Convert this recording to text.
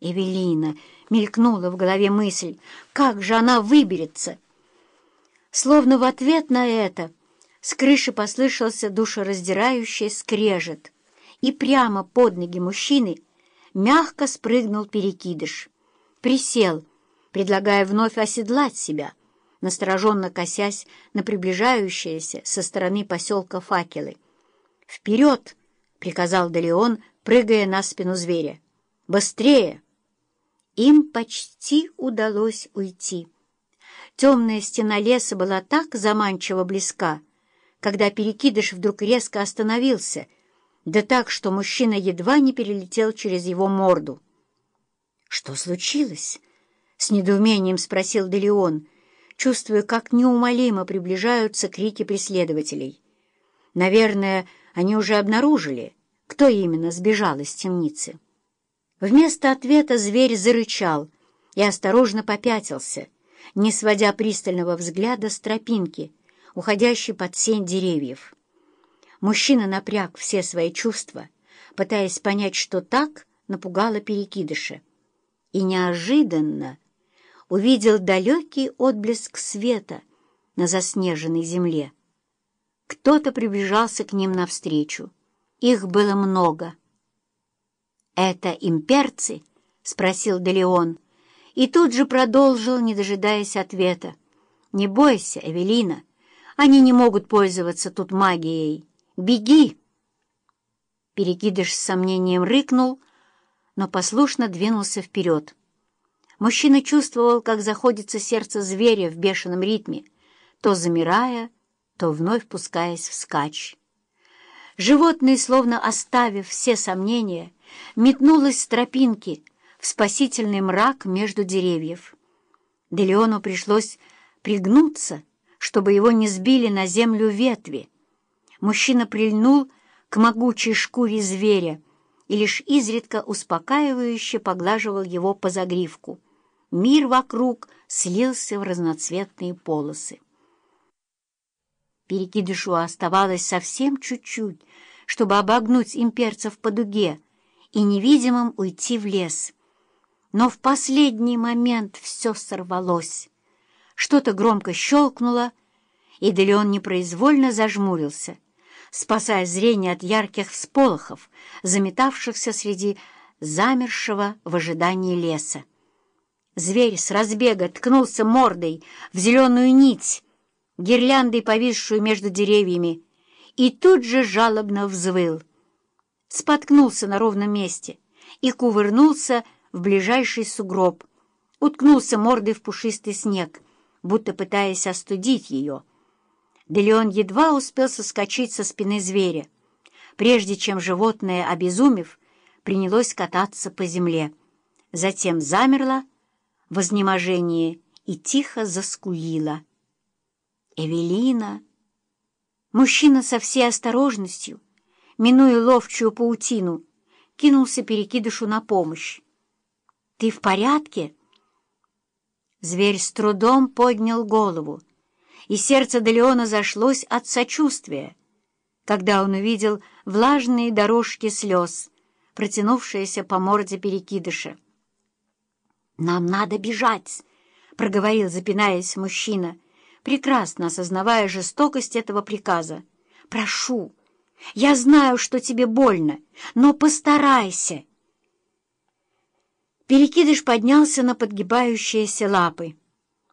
Эвелина, мелькнула в голове мысль, как же она выберется? Словно в ответ на это с крыши послышался душераздирающий скрежет, и прямо под ноги мужчины мягко спрыгнул перекидыш. Присел, предлагая вновь оседлать себя, настороженно косясь на приближающиеся со стороны поселка факелы. «Вперед!» — приказал Далеон, прыгая на спину зверя. «Быстрее!» Им почти удалось уйти. Темная стена леса была так заманчиво близка, когда перекидыш вдруг резко остановился, да так, что мужчина едва не перелетел через его морду. «Что случилось?» — с недоумением спросил Делеон, чувствуя, как неумолимо приближаются крики преследователей. «Наверное, они уже обнаружили, кто именно сбежал из темницы». Вместо ответа зверь зарычал и осторожно попятился, не сводя пристального взгляда с тропинки, уходящей под сень деревьев. Мужчина напряг все свои чувства, пытаясь понять, что так напугало перекидыша. И неожиданно увидел далекий отблеск света на заснеженной земле. Кто-то приближался к ним навстречу. Их было много — «Это имперцы?» — спросил Делеон. И тут же продолжил, не дожидаясь ответа. «Не бойся, Эвелина, они не могут пользоваться тут магией. Беги!» Перекидыш с сомнением рыкнул, но послушно двинулся вперед. Мужчина чувствовал, как заходится сердце зверя в бешеном ритме, то замирая, то вновь пускаясь вскачь. Животное, словно оставив все сомнения, метнулась с тропинки в спасительный мрак между деревьев. Делеону пришлось пригнуться, чтобы его не сбили на землю ветви. Мужчина прильнул к могучей шкуре зверя и лишь изредка успокаивающе поглаживал его по загривку. Мир вокруг слился в разноцветные полосы. Перекидышу оставалось совсем чуть-чуть, чтобы обогнуть имперцев по дуге, и невидимым уйти в лес. Но в последний момент все сорвалось. Что-то громко щелкнуло, и Делеон непроизвольно зажмурился, спасая зрение от ярких всполохов, заметавшихся среди замершего в ожидании леса. Зверь с разбега ткнулся мордой в зеленую нить, гирляндой, повисшую между деревьями, и тут же жалобно взвыл — споткнулся на ровном месте и кувырнулся в ближайший сугроб, уткнулся мордой в пушистый снег, будто пытаясь остудить ее. Делеон едва успел соскочить со спины зверя, прежде чем животное, обезумев, принялось кататься по земле. Затем замерло в изнеможении и тихо заскулило. «Эвелина!» Мужчина со всей осторожностью минуя ловчую паутину, кинулся перекидышу на помощь. «Ты в порядке?» Зверь с трудом поднял голову, и сердце Делеона зашлось от сочувствия, когда он увидел влажные дорожки слез, протянувшиеся по морде перекидыша. «Нам надо бежать!» — проговорил, запинаясь мужчина, прекрасно осознавая жестокость этого приказа. «Прошу!» Я знаю, что тебе больно, но постарайся. Перекидыш поднялся на подгибающиеся лапы.